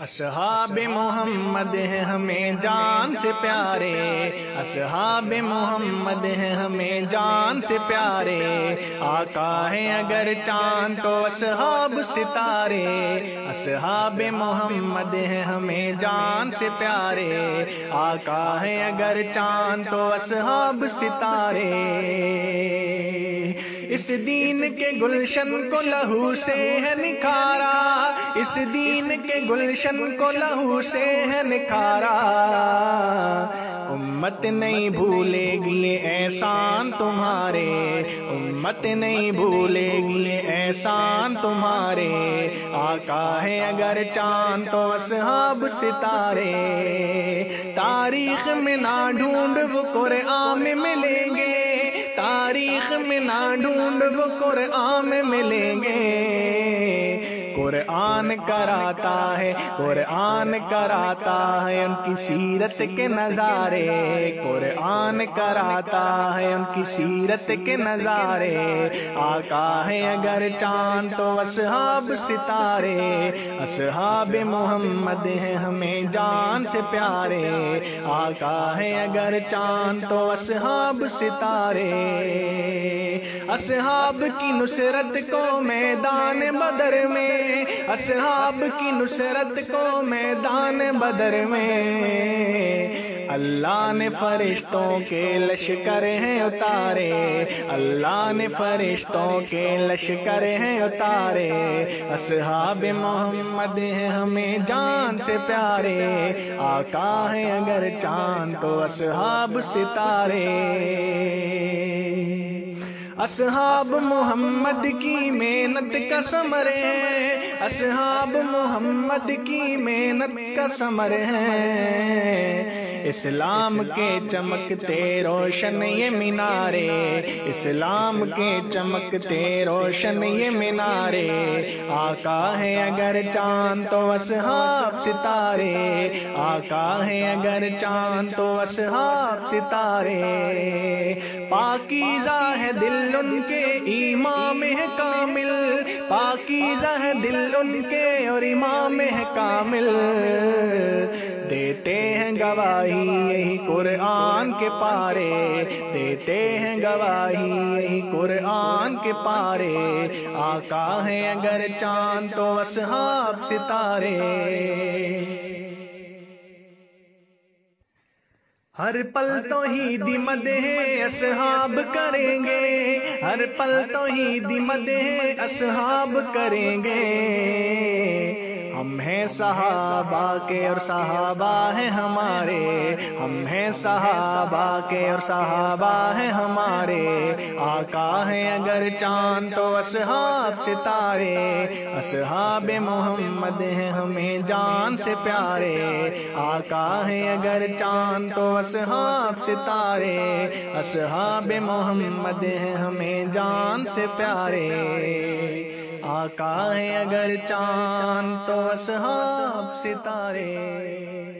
اصحاب محمد ہیں، ہمیں جان سے پیارے۔ اصحاب محمد ہیں، ہمیں جان سے پیارے۔ آقا ہے اگر چاند تو اصحاب ستارے۔ اصحاب محمد ہیں، ہمیں جان سے پیارے۔ آقا ہے اگر چاند تو اصحاب ستارے۔ اس دین کے گلشن کو لہو سے ہے نکھارا۔ اس دین کے گلشن کو لہو سے ہے نکھارا۔ امت نہیں بھولے گی احسان تمہارے۔ امت نہیں بھولے گی احسان تمہارے۔ آقا ہے اگر چاند تو اصحاب ستارے۔ تاریخ میں نہ ڈھونڈ وہ قرآن میں ملیں گے۔ تاریخ میں نہ ڈھونڈ وہ قرآن میں ملیں گے۔ قرآن کراتا ہے، قرآن کراتا ہے ان کی سیرت کے نظارے، قرآن کراتا ہے ان کی سیرت کے نظارے۔ آقا ہے اگر چاند تو اصحاب ستارے، اصحاب محمد ہیں ہمیں جان سے پیارے۔ آقا ہے اگر چاند تو اصحاب ستارے، اصحاب کی نصرت کو میدان بدر میں اصحاب کی نصرت کو میدان بدر میں۔ اللہ نے فرشتوں کے لشکر ہیں اتارے۔ اللہ نے فرشتوں کے لشکر ہیں اتارے۔ اصحاب محمد ہیں ہمیں جان سے پیارے۔ آقا ہے اگر چاند تو اصحاب ستارے۔ اصحاب محمد کی محنت کا سمر ہے اصحاب محمد کی محنت کا سمر ہے اسلام کے چمکتے روشن یہ مینارے، اسلام کے چمکتے روشن یہ مینارے۔ آقا ہے اگر چاند تو اصحاب ستارے۔ آقا ہے اگر چاند تو اصحاب ستارے۔ پاکیزہ ہے دل دل ان کے ایمام ہے کامل پاکیزہ ہے دل ان کے اور امام ہے کامل۔ دیتے ہیں گواہی یہی قرآن کے پارے۔ دیتے ہیں گواہی یہی قرآن کے پارے۔ آقا ہے اگر چاند تو اصحاب ستارے۔ ہر پل تو ہی دمد ہے اصحاب کریں گے۔ ہر پل تو ہی دمد ہے اصحاب کریں گے۔ ہم ہیں صحابہ کے اور صحابہ ہیں ہمارے۔ ہم ہیں صحابہ کے اور صحابہ ہیں ہمارے۔ آقا ہیں اگر چاند تو اصحاب ستارے۔ اصحاب محمد ہیں ہمیں جان سے پیارے۔ آقا ہیں اگر چاند تو اصحاب ستارے۔ اصحاب محمد ہیں ہمیں جان سے پیارے۔ آقا ہے اگر چاند تو اصحاب ستارے۔